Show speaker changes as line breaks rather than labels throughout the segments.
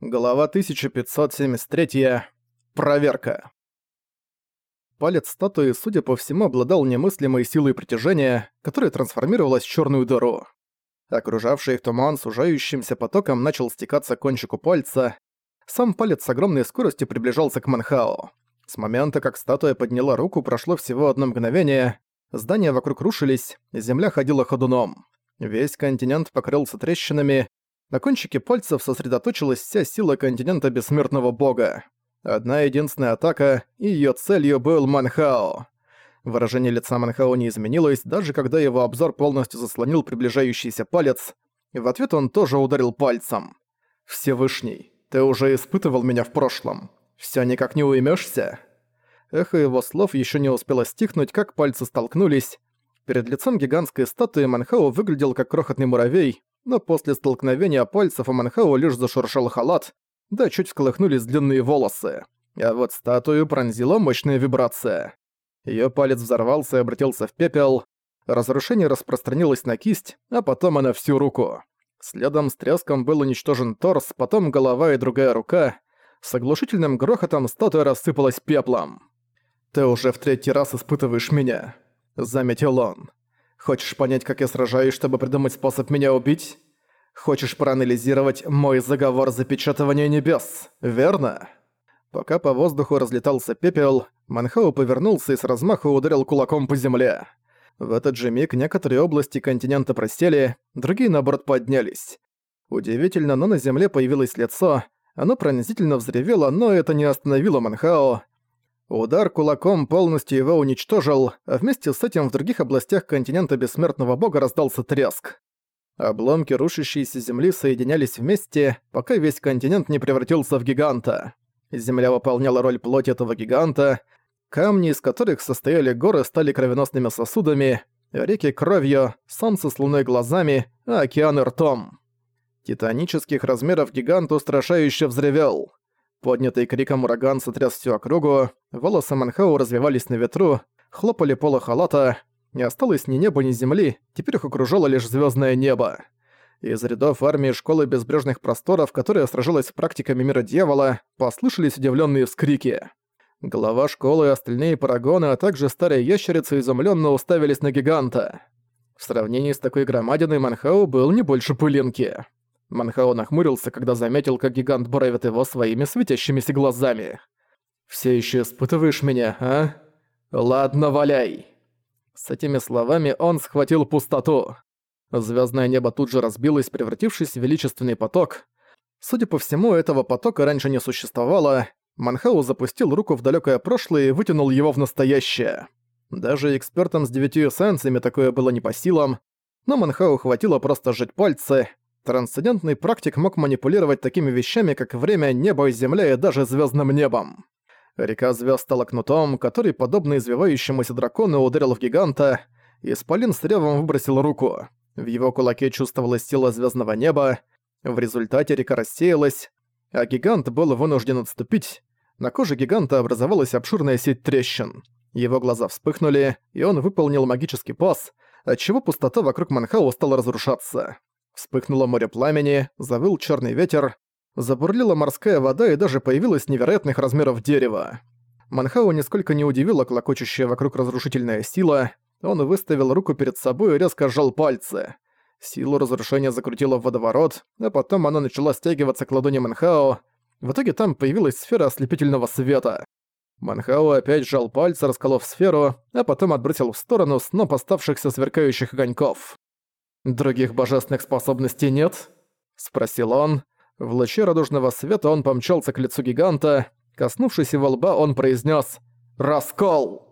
Глава 1573. Проверка. Палец статуи, судя по всему, обладал немыслимой силой притяжения, которая трансформировалась в черную дыру. Окружавший их туман сужающимся потоком начал стекаться к кончику пальца. Сам палец с огромной скоростью приближался к Манхао. С момента, как статуя подняла руку, прошло всего одно мгновение. Здания вокруг рушились, земля ходила ходуном. Весь континент покрылся трещинами, на кончике пальцев сосредоточилась вся сила континента Бессмертного Бога. Одна единственная атака, и её целью был Манхао. Выражение лица Манхао не изменилось, даже когда его обзор полностью заслонил приближающийся палец. В ответ он тоже ударил пальцем. «Всевышний, ты уже испытывал меня в прошлом. Всё никак не уймёшься?» Эхо его слов ещё не успело стихнуть, как пальцы столкнулись. Перед лицом гигантской статуи Манхао выглядел как крохотный муравей, но после столкновения пальцев у Манхау лишь зашуршал халат, да чуть всколыхнулись длинные волосы. А вот статую пронзила мощная вибрация. Её палец взорвался и обратился в пепел. Разрушение распространилось на кисть, а потом на всю руку. Следом с треском был уничтожен торс, потом голова и другая рука. С оглушительным грохотом статуя рассыпалась пеплом. «Ты уже в третий раз испытываешь меня», — заметил он. Хочешь понять, как я сражаюсь, чтобы придумать способ меня убить? Хочешь проанализировать мой заговор запечатывания небес, верно?» Пока по воздуху разлетался пепел, Манхау повернулся и с размаху ударил кулаком по земле. В этот же миг некоторые области континента просели, другие, наоборот, поднялись. Удивительно, но на земле появилось лицо, оно пронзительно взревело, но это не остановило Манхао, Удар кулаком полностью его уничтожил, а вместе с этим в других областях континента Бессмертного Бога раздался треск. Обломки рушащейся земли соединялись вместе, пока весь континент не превратился в гиганта. Земля выполняла роль плоти этого гиганта, камни, из которых состояли горы, стали кровеносными сосудами, реки — кровью, солнце с луной глазами, а океаны — ртом. Титанических размеров гигант устрашающе взревел. Поднятый криком ураган сотряс всю округу, волосы Манхау развивались на ветру, хлопали полы халата, не осталось ни неба, ни земли, теперь их окружало лишь звездное небо. Из рядов армии школы безбрежных просторов, которая сражалась с практиками мира дьявола, послышались удивленные вскрики. Глава школы и остальные парагоны, а также старая ящерица изумленно уставились на гиганта. В сравнении с такой громадиной Манхау был не больше пылинки. Манхао нахмурился, когда заметил, как гигант буравит его своими светящимися глазами. «Все еще испытываешь меня, а? Ладно, валяй!» С этими словами он схватил пустоту. Звездное небо тут же разбилось, превратившись в величественный поток. Судя по всему, этого потока раньше не существовало. Манхау запустил руку в далекое прошлое и вытянул его в настоящее. Даже экспертам с девятью эссенциями такое было не по силам, но Манхау хватило просто сжать пальцы, Трансцендентный практик мог манипулировать такими вещами, как время, небо и земля и даже звездным небом. Река звезд стала кнутом, который, подобно извивающемуся дракону, ударил в гиганта. Исполин с ревом выбросил руку. В его кулаке чувствовалась сила звездного неба. В результате река рассеялась, а гигант был вынужден отступить. На коже гиганта образовалась обширная сеть трещин. Его глаза вспыхнули, и он выполнил магический пас, отчего пустота вокруг Манхау стала разрушаться. Вспыхнуло море пламени, завыл черный ветер, забурлила морская вода и даже появилось невероятных размеров дерево. Манхау нисколько не удивила клокочущая вокруг разрушительная сила, он выставил руку перед собой и резко сжал пальцы. Силу разрушения закрутила в водоворот, а потом она начала стягиваться к ладони Манхао. В итоге там появилась сфера ослепительного света. Манхао опять сжал пальцы, расколов сферу, а потом отбросил в сторону сноп оставшихся сверкающих огоньков. «Других божественных способностей нет?» — спросил он. В луче радужного света он помчался к лицу гиганта. Коснувшись его лба, он произнес «Раскол!».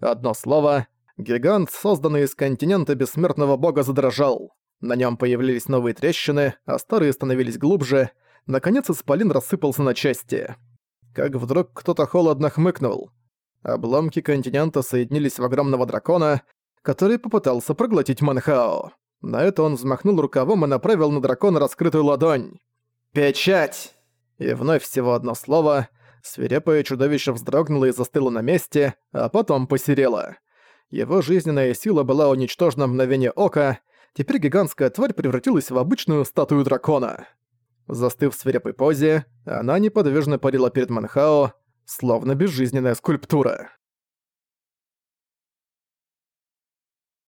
Одно слово. Гигант, созданный из континента бессмертного бога, задрожал. На нем появились новые трещины, а старые становились глубже. Наконец исполин рассыпался на части. Как вдруг кто-то холодно хмыкнул. Обломки континента соединились в огромного дракона, который попытался проглотить Манхао. На это он взмахнул рукавом и направил на дракона раскрытую ладонь. «Печать!» И вновь всего одно слово. Свирепое чудовище вздрогнуло и застыло на месте, а потом посерело. Его жизненная сила была уничтожена в мгновение ока, теперь гигантская тварь превратилась в обычную статую дракона. Застыв в свирепой позе, она неподвижно парила перед Манхао, словно безжизненная скульптура.